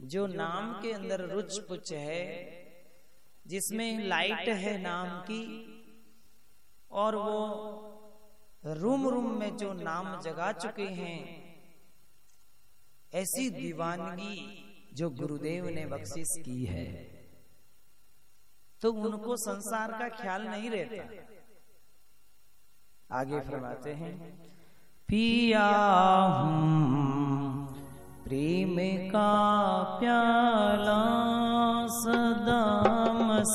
जो नाम के अंदर रुच पुच है जिसमें लाइट है नाम की और वो रूम रूम में जो नाम जगा चुके हैं ऐसी दीवानगी जो गुरुदेव ने बख्शिश की है। तो उनको संसार का ख्याल नहीं रहता। आगे फरमाते हैं पिया प्रेम प्याला सदा मस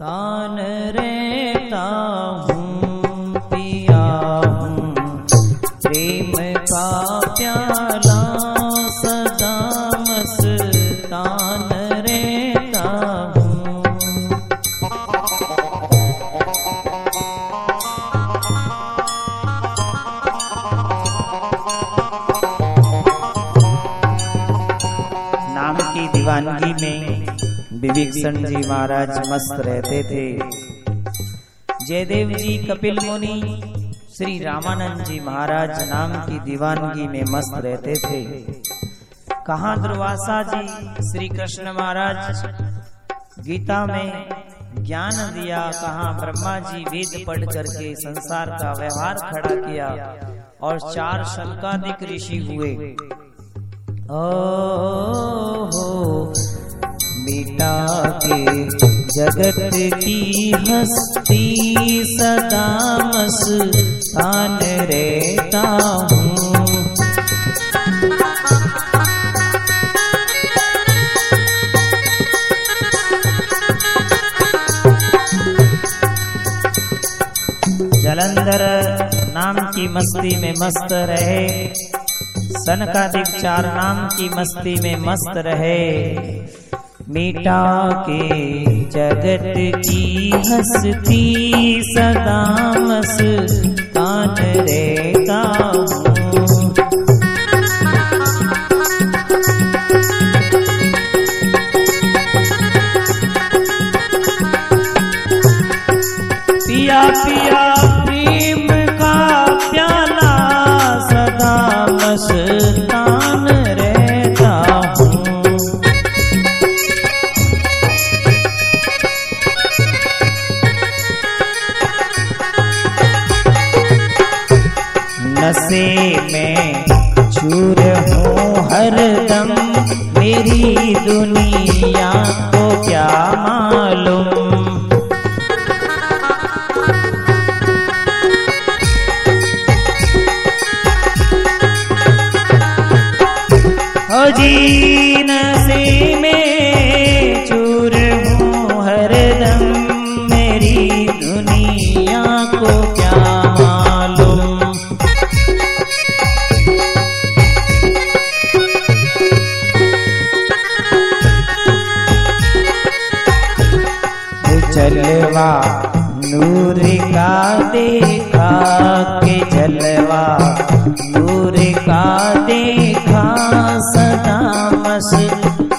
तान रहता दीवानगी में विवेकसन जी महाराज मस्त रहते थे। जयदेव जी, कपिल मुनि, श्री रामानंद जी महाराज नाम की दीवानगी में मस्त रहते थे। कहा दुर्वासा जी, श्री कृष्ण महाराज, गीता में ज्ञान दिया, कहा ब्रह्मा जी वेद पढ़ करके संसार का व्यवहार खड़ा किया और चार शंकाधिक ऋषि हुए। ओहो मिटा के जगत की हस्ती सदा मस्तान रहता हूँ। जलंधर नाम की मस्ती में मस्त रहे सनकादिक चार नाम की मस्ती में मस्त रहे। मिटा के जगत की हस्ती सदा मस्तान रहता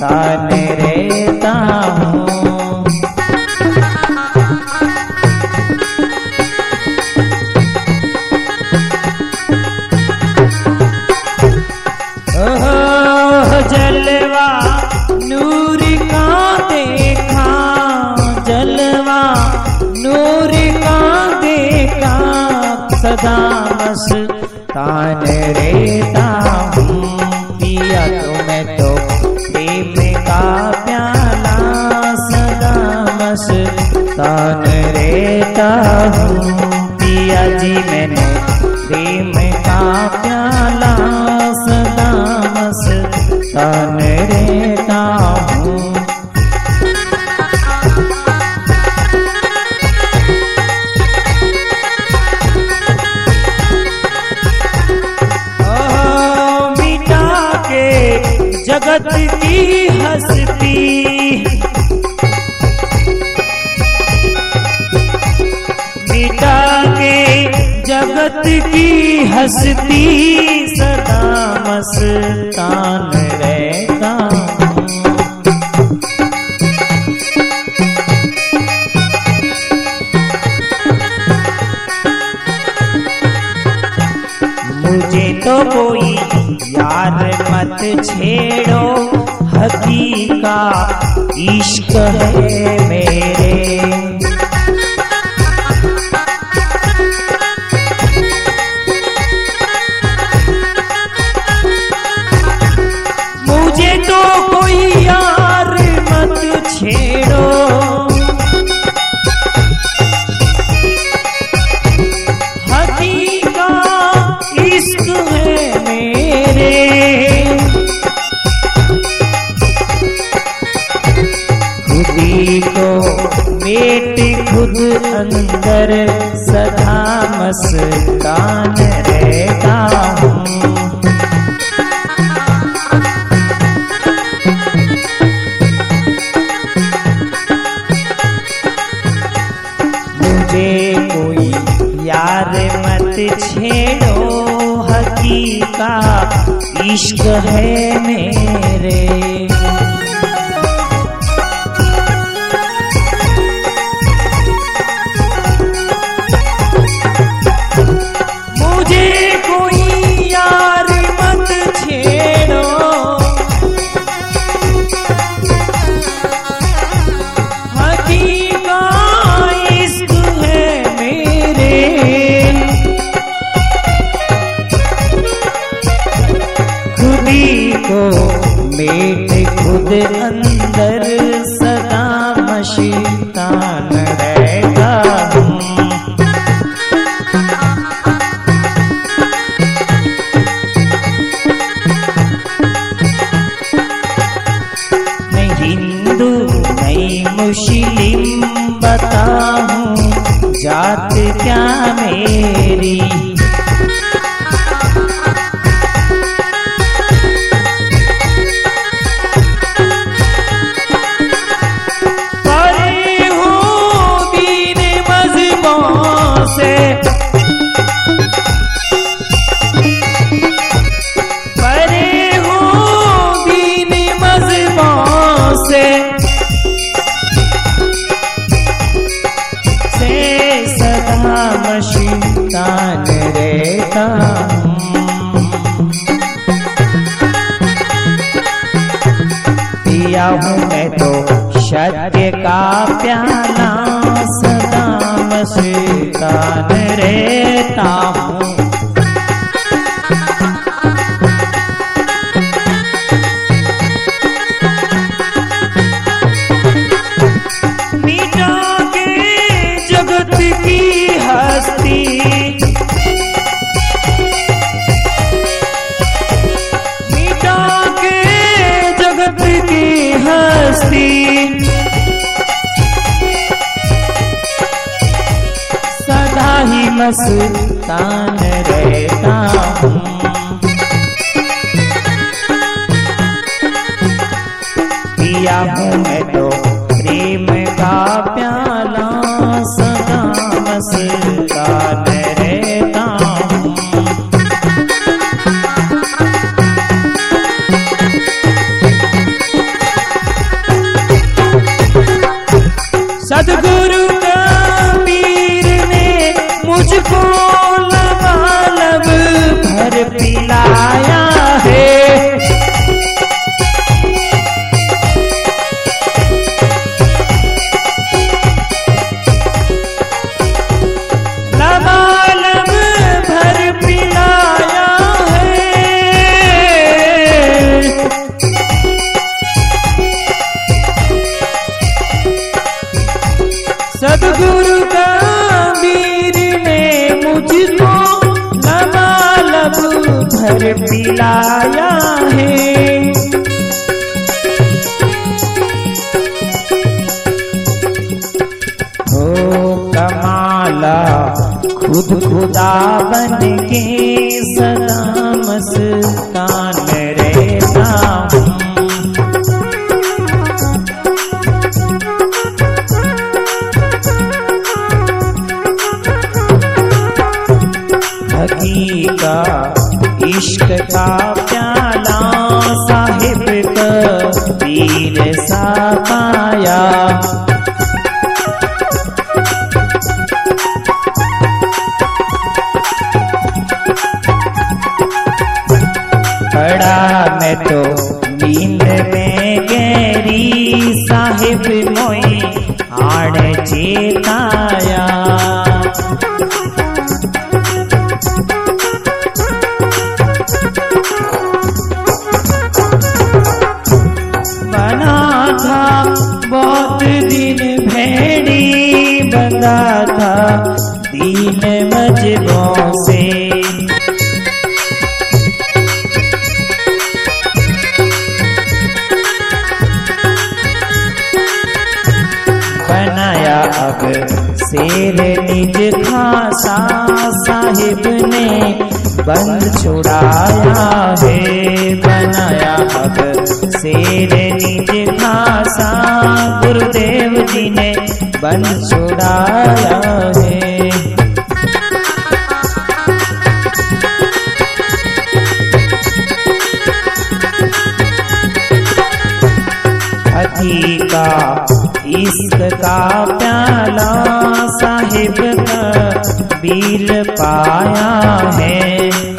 मस्तान रहता जलवा नूर का देखा जलवा देखा सदा मस्तान रहता हूँ। पिया जी मैंने प्रेम का प्याला सदा मस्तान रहता हूँ। जगत की हस्ती जगत की हस्ती सदा मस्तान रहता। मुझे तो कोई यार मत छेड़ो हक का इश्क है मेरे। खुदी अंदर सदा मस्तान रहता हूँ। मुझे कोई यार मत छेड़ो हकीका इश्क है मेरे। खुद अंदर सदा मशीतान रहता हूँ। मैं हिंदू नहीं मुस्लिम बताऊँ जात क्या मेरी पिया मैं तो सत्य का प्याला सदा मशीतान रहता हूँ। ही मस्तान रहता पिया हूँ मैं तो प्रेम का प्याला सदा मस्तान रहता सदगुरु पिलाया है। ओ कमाला खुद खुदा बन के सदा मैं तो नींद में गहरी साहिब मोई आड़ चेताया। बना था बहुत दिन भेड़ी बंदा था दीन मजबों से। शेर निज खासा साहिब ने बंद छुड़ाया है, बनाया अब शेर निज खासा गुरुदेव जी ने बंद छुड़ाया है। हथी का इसका प्याला साहिब का बील पाया है।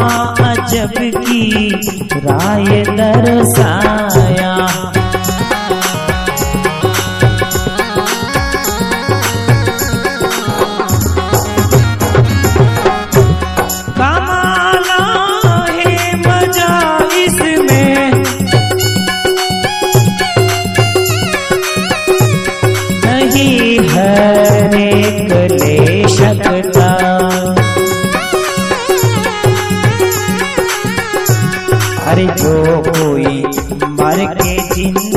अजब की राय दर्शाया अरे जो कोई मर के ज़िंदा